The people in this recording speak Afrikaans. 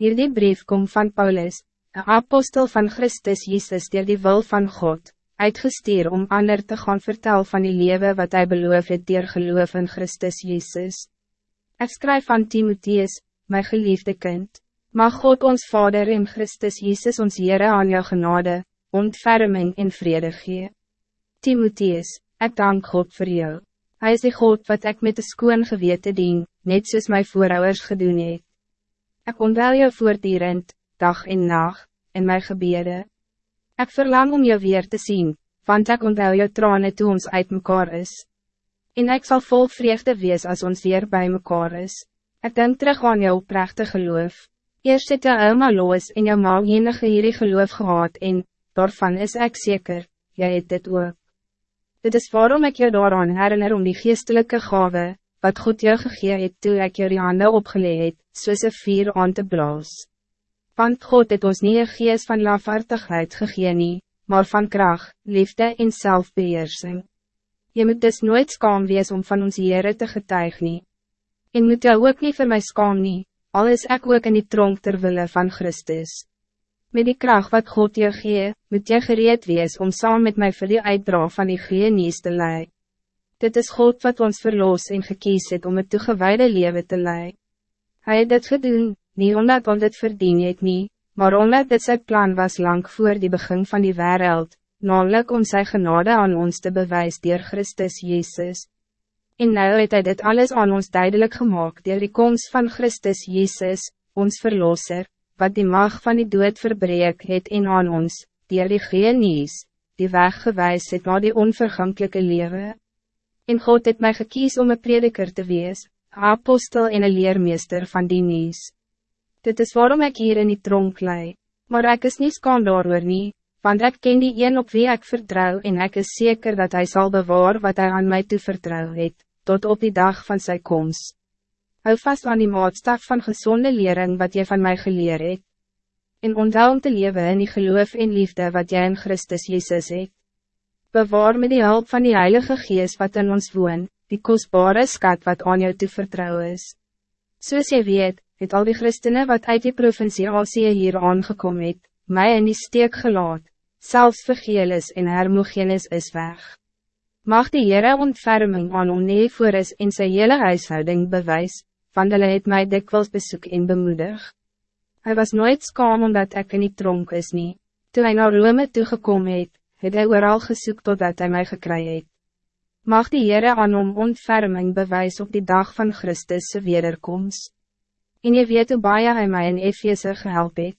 Hierdie brief kom van Paulus, een apostel van Christus Jezus die die wil van God, uitgestuur om ander te gaan vertel van die leven wat hij beloof het dier geloof in Christus Jezus. Ik schrijf aan Timotheus, mijn geliefde kind, mag God ons Vader in Christus Jezus ons Heere aan jou genade, ontferming en vrede gee. Timotheus, ik dank God voor jou. Hij is die God wat ik met de skoon gewete dien, net soos my voorouders gedoen het. Ik onwel jou voortdurend, dag en nacht, in mijn gebede. Ik verlang om jou weer te zien, want ik onwel jou tranen toe ons uit mekaar is. En ik zal vol vreugde wees als ons weer bij mekaar is. Ik denk terug aan jou oprechte geloof. Eerst het jou oma los en jou ma enige hierdie geloof gehad en, daarvan is ik zeker, jij het dit ook. Dit is waarom ik je daaraan herinner om die geestelijke gave, wat God jou gegee het toe ek jou die hande opgeleid, soos een vier aan te blaas. Want God het ons nie een geest van lafaartigheid gegee nie, maar van kracht, liefde en zelfbeheersing. Je moet dus nooit skaam wees om van ons Heere te getuig nie. En moet jou ook niet voor mij skaam nie, al is ek ook in die tronk terwille van Christus. Met die kracht wat God je gee, moet je gereed wees om saam met mij voor die uitdra van die goeie nieuws te leiden. Dit is God wat ons verloos en gekies het om het toegewijde leven te leiden. Hij het dit gedoen, niet omdat ons het verdien het nie, maar omdat dit zijn plan was lang voor die begin van die wereld, namelijk om zijn genade aan ons te bewijzen door Christus Jezus. En nou het hy dit alles aan ons duidelijk gemaakt door die komst van Christus Jezus, ons verlosser, wat die mag van die dood verbreek het en aan ons, door die genies, die weg gewijs het na die onvergankelijke leven. En God het mij gekies om een prediker te wees, apostel en een leermeester van die nieuws. Dit is waarom ik hier in die tronk lei, maar ik is niet skaam daarover nie, want ik ken die een op wie ik vertrouw en ik is zeker dat hij zal bewaar wat hij aan mij toevertrouw het, tot op die dag van zijn komst. Hou vast aan die maatstaf van gezonde lering wat jy van mij geleer het, en onthou om te leven in die geloof en liefde wat jy in Christus Jezus het bewaar met die hulp van die Heilige Geest wat in ons woon, die kostbare skat wat aan jou toevertrouw is. Soos jy weet, het al die christenen wat uit die provincie Asie hier aangekom het, my in die steek gelaat, selfs vergeelis en hermogenis is weg. Mag die Heere ontferming aan om nie voor is en sy hele huishouding bewys, want hulle het my dikwels besoek en bemoedig. Hij was nooit skaam omdat ik in die tronk is nie, toe hy na Rome toegekom het, het hy ooral gesoek totdat hij mij gekry het. Mag die Heere aan hom ontferming bewys op die dag van Christus' wederkomst. En je weet hoe baie hy my in Efeze gehelp het.